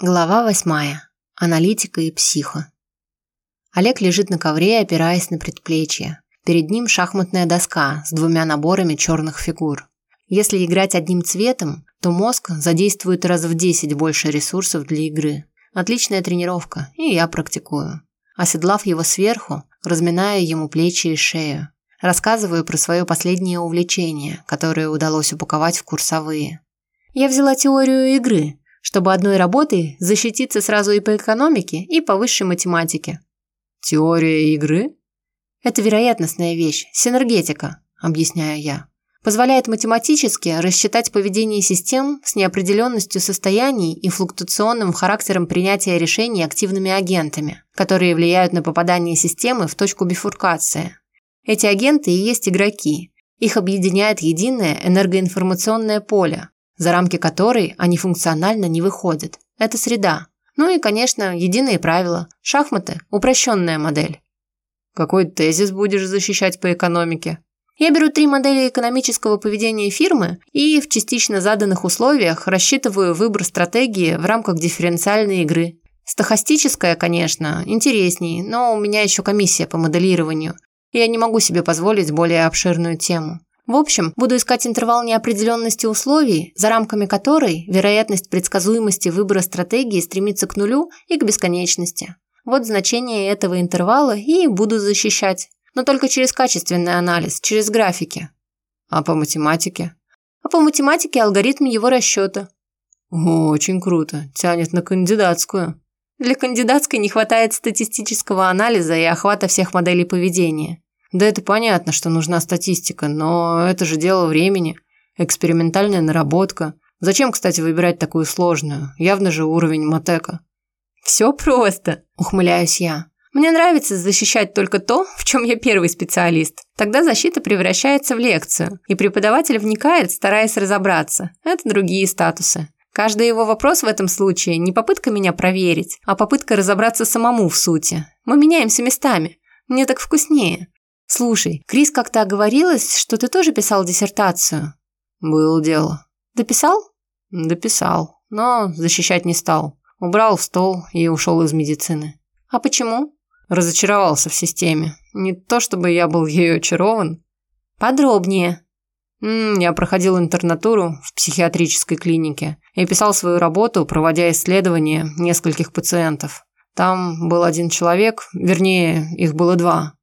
Глава восьмая. Аналитика и психо. Олег лежит на ковре, опираясь на предплечье. Перед ним шахматная доска с двумя наборами черных фигур. Если играть одним цветом, то мозг задействует раз в 10 больше ресурсов для игры. Отличная тренировка, и я практикую. Оседлав его сверху, разминаю ему плечи и шею. Рассказываю про свое последнее увлечение, которое удалось упаковать в курсовые. Я взяла теорию игры, чтобы одной работой защититься сразу и по экономике, и по высшей математике. Теория игры? Это вероятностная вещь, синергетика, объясняю я. Позволяет математически рассчитать поведение систем с неопределенностью состояний и флуктуационным характером принятия решений активными агентами, которые влияют на попадание системы в точку бифуркации. Эти агенты и есть игроки. Их объединяет единое энергоинформационное поле, за рамки которой они функционально не выходят. Это среда. Ну и, конечно, единые правила. Шахматы – упрощенная модель. Какой тезис будешь защищать по экономике? Я беру три модели экономического поведения фирмы и в частично заданных условиях рассчитываю выбор стратегии в рамках дифференциальной игры. Стохастическая, конечно, интересней, но у меня еще комиссия по моделированию. Я не могу себе позволить более обширную тему. В общем, буду искать интервал неопределенности условий, за рамками которой вероятность предсказуемости выбора стратегии стремится к нулю и к бесконечности. Вот значение этого интервала и буду защищать. Но только через качественный анализ, через графики. А по математике? А по математике алгоритм его расчета. очень круто. Тянет на кандидатскую. Для кандидатской не хватает статистического анализа и охвата всех моделей поведения. Да это понятно, что нужна статистика, но это же дело времени. Экспериментальная наработка. Зачем, кстати, выбирать такую сложную? Явно же уровень Матека. Все просто, ухмыляюсь я. Мне нравится защищать только то, в чем я первый специалист. Тогда защита превращается в лекцию, и преподаватель вникает, стараясь разобраться. Это другие статусы. Каждый его вопрос в этом случае не попытка меня проверить, а попытка разобраться самому в сути. Мы меняемся местами. Мне так вкуснее. «Слушай, Крис как-то оговорилась, что ты тоже писал диссертацию?» «Было дело». «Дописал?» «Дописал, но защищать не стал. Убрал в стол и ушел из медицины». «А почему?» Разочаровался в системе. Не то чтобы я был ею очарован. «Подробнее». Я проходил интернатуру в психиатрической клинике и писал свою работу, проводя исследования нескольких пациентов. Там был один человек, вернее, их было два.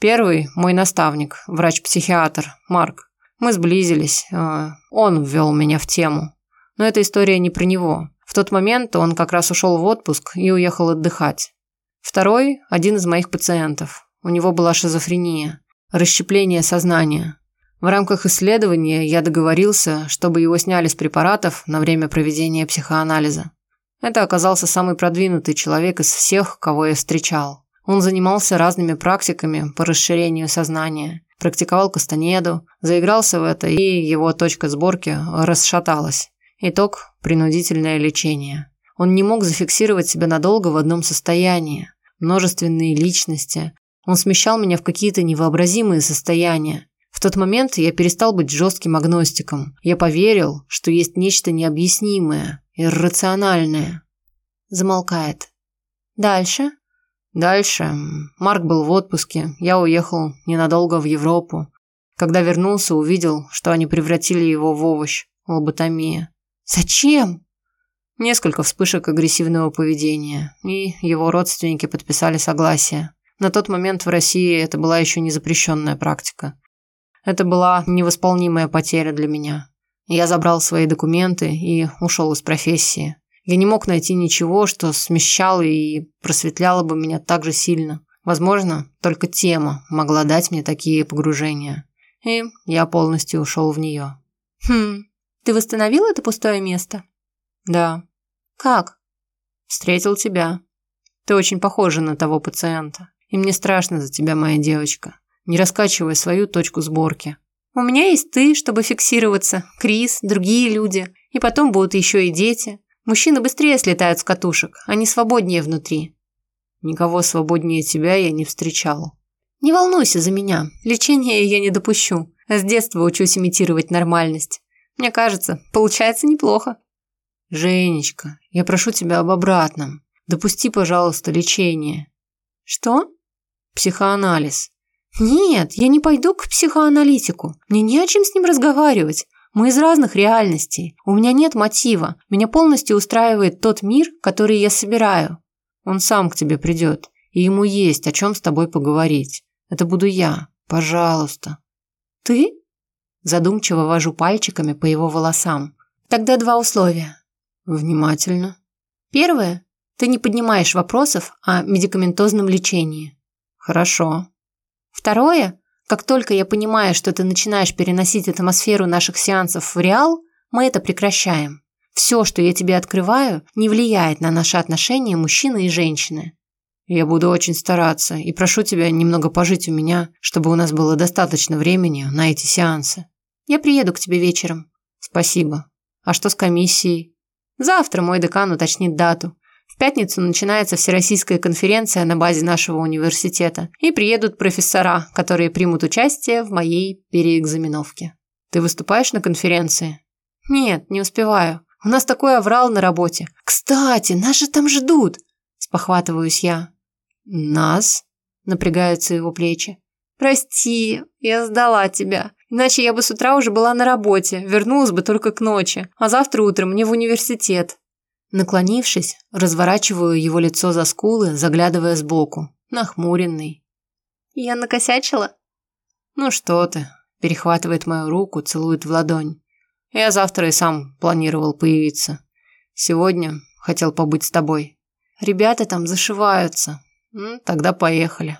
Первый – мой наставник, врач-психиатр, Марк. Мы сблизились, а, он ввел меня в тему. Но эта история не про него. В тот момент он как раз ушел в отпуск и уехал отдыхать. Второй – один из моих пациентов. У него была шизофрения, расщепление сознания. В рамках исследования я договорился, чтобы его сняли с препаратов на время проведения психоанализа. Это оказался самый продвинутый человек из всех, кого я встречал. Он занимался разными практиками по расширению сознания, практиковал Кастанеду, заигрался в это, и его точка сборки расшаталась. Итог – принудительное лечение. Он не мог зафиксировать себя надолго в одном состоянии. Множественные личности. Он смещал меня в какие-то невообразимые состояния. В тот момент я перестал быть жестким агностиком. Я поверил, что есть нечто необъяснимое, иррациональное. Замолкает. Дальше? Дальше. Марк был в отпуске, я уехал ненадолго в Европу. Когда вернулся, увидел, что они превратили его в овощ. Лоботомия. Зачем? Несколько вспышек агрессивного поведения, и его родственники подписали согласие. На тот момент в России это была еще не запрещенная практика. Это была невосполнимая потеря для меня. Я забрал свои документы и ушел из профессии. Я не мог найти ничего, что смещало и просветляло бы меня так же сильно. Возможно, только тема могла дать мне такие погружения. И я полностью ушел в нее. Хм, ты восстановил это пустое место? Да. Как? Встретил тебя. Ты очень похожа на того пациента. И мне страшно за тебя, моя девочка. Не раскачивай свою точку сборки. У меня есть ты, чтобы фиксироваться, Крис, другие люди. И потом будут еще и дети. Мужчины быстрее слетают с катушек, они свободнее внутри. Никого свободнее тебя я не встречал. Не волнуйся за меня, лечения я не допущу. С детства учусь имитировать нормальность. Мне кажется, получается неплохо. Женечка, я прошу тебя об обратном. Допусти, пожалуйста, лечение. Что? Психоанализ. Нет, я не пойду к психоаналитику. Мне не о чем с ним разговаривать. Мы из разных реальностей. У меня нет мотива. Меня полностью устраивает тот мир, который я собираю. Он сам к тебе придет, и ему есть о чем с тобой поговорить. Это буду я. Пожалуйста. Ты? Задумчиво вожу пальчиками по его волосам. Тогда два условия. Внимательно. Первое. Ты не поднимаешь вопросов о медикаментозном лечении. Хорошо. Второе. Как только я понимаю, что ты начинаешь переносить атмосферу наших сеансов в реал, мы это прекращаем. Все, что я тебе открываю, не влияет на наши отношения мужчины и женщины. Я буду очень стараться и прошу тебя немного пожить у меня, чтобы у нас было достаточно времени на эти сеансы. Я приеду к тебе вечером. Спасибо. А что с комиссией? Завтра мой декан уточнит дату. Пятницу начинается всероссийская конференция на базе нашего университета, и приедут профессора, которые примут участие в моей переэкзаменовке. Ты выступаешь на конференции? Нет, не успеваю. У нас такой аврал на работе. Кстати, нас же там ждут. Спохватываюсь я. «Нас?» – напрягаются его плечи. «Прости, я сдала тебя. Иначе я бы с утра уже была на работе, вернулась бы только к ночи, а завтра утром мне в университет». Наклонившись, разворачиваю его лицо за скулы, заглядывая сбоку, нахмуренный. «Я накосячила?» «Ну что ты?» – перехватывает мою руку, целует в ладонь. «Я завтра и сам планировал появиться. Сегодня хотел побыть с тобой». «Ребята там зашиваются», Тогда поехали.